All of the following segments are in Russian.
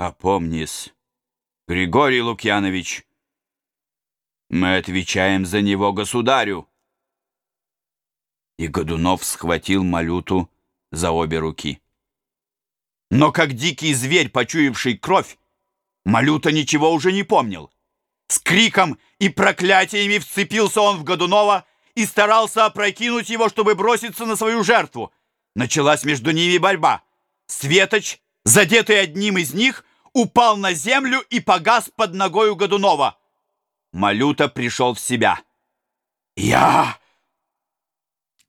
Опомнись, Григорий Лукьянович. Мы отвечаем за него государю. И Годунов схватил Малюту за обе руки. Но как дикий зверь, почуявший кровь, Малюта ничего уже не помнил. С криком и проклятиями вцепился он в Годунова и старался опрокинуть его, чтобы броситься на свою жертву. Началась между ними борьба. Светоч, задетый одним из них, упал на землю и погас под ногой у Годунова. Малюта пришел в себя. «Я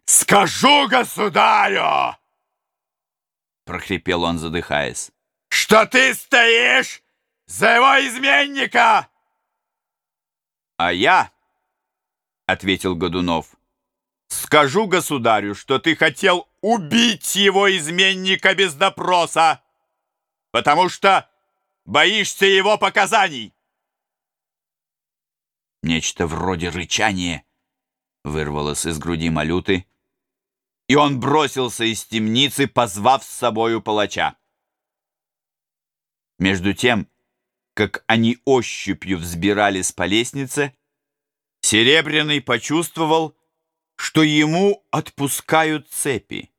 скажу государю!» прохрипел он, задыхаясь. «Что ты стоишь за его изменника!» «А я, — ответил Годунов, — скажу государю, что ты хотел убить его изменника без допроса, потому что боишься его показаний». Нечто вроде рычания вырвалось из груди Малюты, и он бросился из темницы, позвав с собою палача. Между тем, как они ощупью взбирались по лестнице, Серебряный почувствовал, что ему отпускают цепи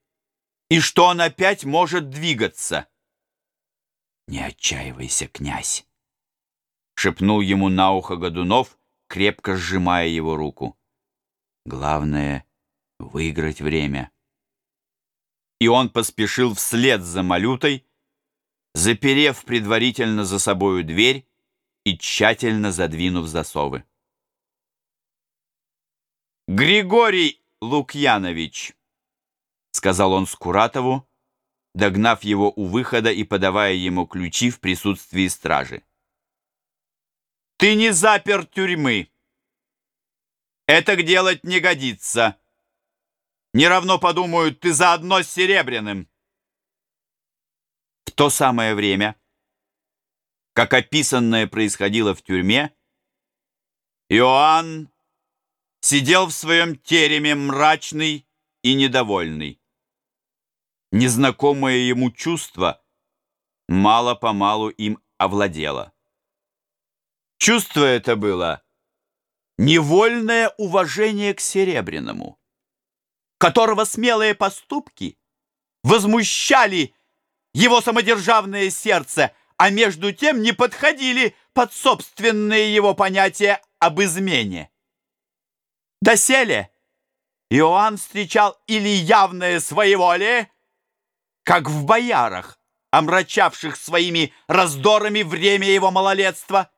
и что он опять может двигаться. «Не отчаивайся, князь!» — шепнул ему на ухо Годунов, крепко сжимая его руку. «Главное — выиграть время». И он поспешил вслед за Малютой, заперев предварительно за собою дверь и тщательно задвинув засовы. «Григорий Лукьянович», — сказал он Скуратову, догнав его у выхода и подавая ему ключи в присутствии стражи. «Ты не запер тюрьмы. Это делать не годится. Не равно подумают, ты заодно с Серебряным». В то самое время, как описанное происходило в тюрьме, Иоанн сидел в своем тереме мрачный и недовольный. Незнакомое ему чувство мало-помалу им овладело. Чувство это было невольное уважение к Серебряному, которого смелые поступки возмущали его самодержавное сердце, а между тем не подходили под собственные его понятия об измене. Доселе Иоанн встречал или явное своеволие, как в боярах, омрачавших своими раздорами время его малолетства,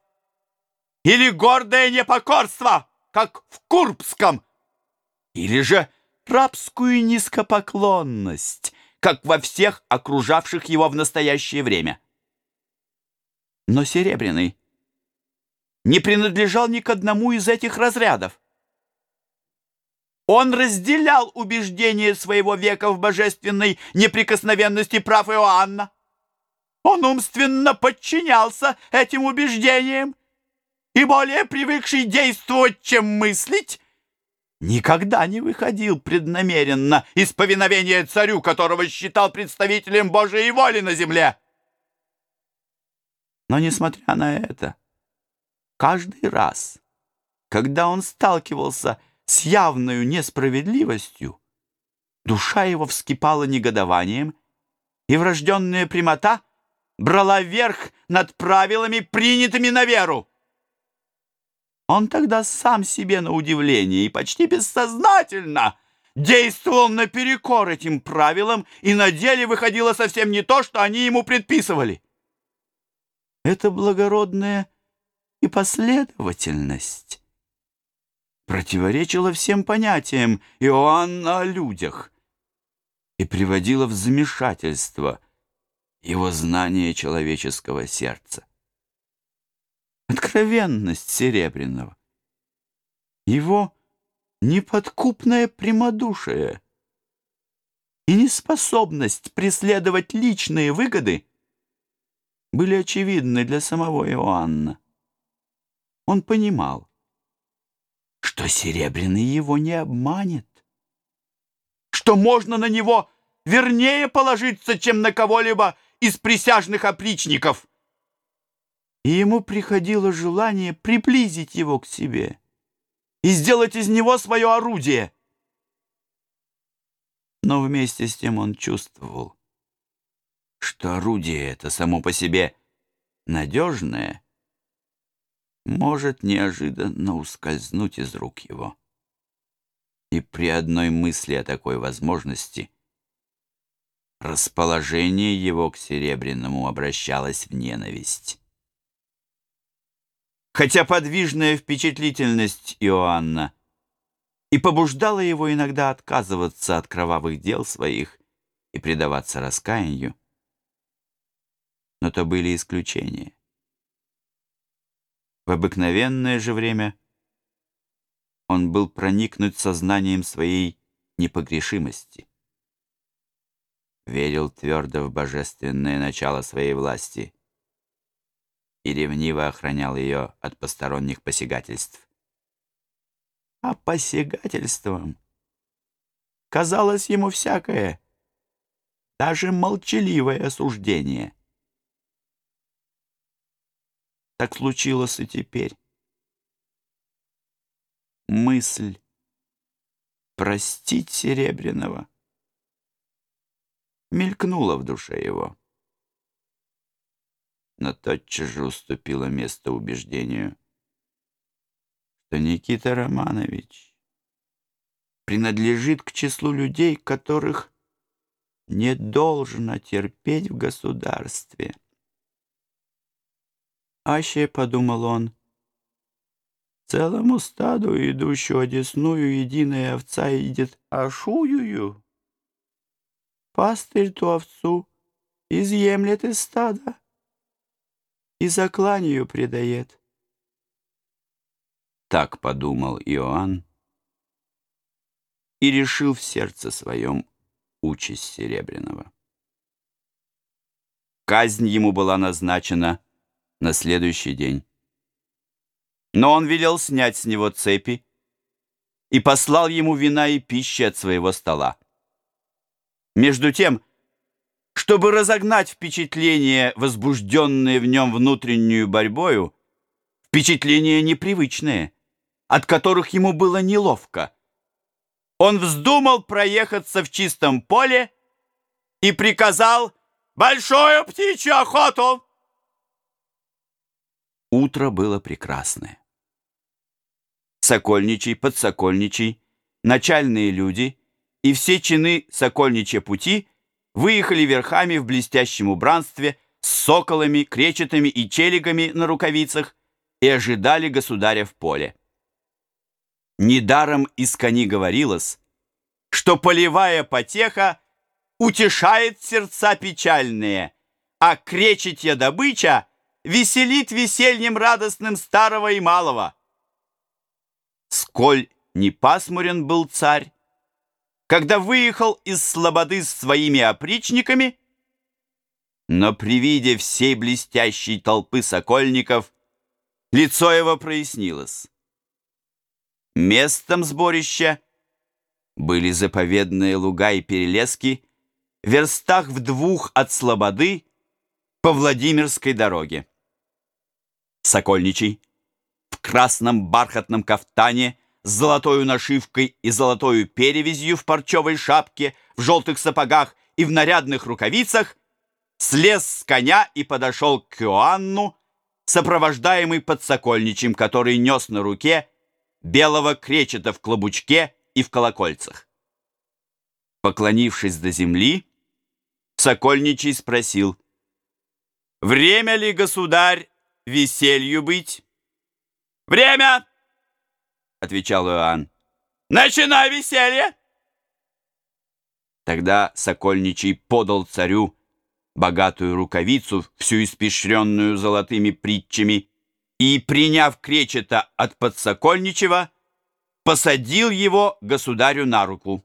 или гордое непокорство, как в Курбском, или же рабскую низкопоклонность, как во всех окружавших его в настоящее время. Но Серебряный не принадлежал ни к одному из этих разрядов. Он разделял убеждения своего века в божественной неприкосновенности прав Иоанна. Он умственно подчинялся этим убеждениям и, более привыкший действовать, чем мыслить, никогда не выходил преднамеренно из повиновения царю, которого считал представителем Божией воли на земле. Но, несмотря на это, каждый раз, когда он сталкивался с с явной несправедливостью, душа его вскипала негодованием, и врожденная прямота брала верх над правилами, принятыми на веру. Он тогда сам себе на удивление и почти бессознательно действовал наперекор этим правилам, и на деле выходило совсем не то, что они ему предписывали. Это благородная и последовательность противоречила всем понятиям Иоанна о людях и приводила в замешательство его знание человеческого сердца. Откровенность Серебряного, его неподкупное прямодушие и неспособность преследовать личные выгоды были очевидны для самого Иоанна. Он понимал, что Серебряный его не обманет, что можно на него вернее положиться, чем на кого-либо из присяжных опричников, и ему приходило желание приблизить его к себе и сделать из него свое орудие. Но вместе с тем он чувствовал, что орудие это само по себе надежное может неожиданно ускользнуть из рук его. И при одной мысли о такой возможности расположение его к Серебряному обращалось в ненависть. Хотя подвижная впечатлительность Иоанна и побуждала его иногда отказываться от кровавых дел своих и предаваться раскаянию, но то были исключения. В обыкновенное же время он был проникнут сознанием своей непогрешимости. Верил твердо в божественное начало своей власти и ревниво охранял ее от посторонних посягательств. А посягательством казалось ему всякое, даже молчаливое осуждение — Так случилось и теперь. Мысль простить Серебряного мелькнула в душе его. Но тотчас же уступила место убеждению, что Никита Романович принадлежит к числу людей, которых не должно терпеть в государстве. Аще, — подумал он, — целому стаду, идущую одесную, единая овца идет ашуюю. Пастырь ту овцу изъемлет из стада и закланию предает. Так подумал Иоанн и решил в сердце своем участь Серебряного. Казнь ему была назначена на следующий день. Но он велел снять с него цепи и послал ему вина и пищи от своего стола. Между тем, чтобы разогнать впечатление, возбужденное в нем внутреннюю борьбою, впечатления непривычные, от которых ему было неловко, он вздумал проехаться в чистом поле и приказал «Большую птичью охоту!» Утро было прекрасное. Сокольничий, подсокольничий, начальные люди и все чины сокольничья пути выехали верхами в блестящем убранстве с соколами, кречетами и челиками на рукавицах и ожидали государя в поле. Недаром из кони говорилось, что полевая потеха утешает сердца печальные, а кречетья добыча — веселит весельем радостным старого и малого. Сколь не пасмурен был царь, когда выехал из слободы с своими опричниками, но при виде всей блестящей толпы сокольников лицо его прояснилось. Местом сборища были заповедные луга и перелески, в верстах в двух от слободы по Владимирской дороге. Сокольничий, в красном бархатном кафтане с золотой нашивкой и золотой перевязью в парчевой шапке, в желтых сапогах и в нарядных рукавицах, слез с коня и подошел к Иоанну, сопровождаемый подсокольничем, который нес на руке белого кречета в клобучке и в колокольцах. Поклонившись до земли, Сокольничий спросил, «Время ли, государь, веселью быть?» «Время!» — отвечал Иоанн. «Начинай веселье!» Тогда Сокольничий подал царю богатую рукавицу, всю испещренную золотыми притчами, и, приняв кречета от подсокольничего, посадил его государю на руку.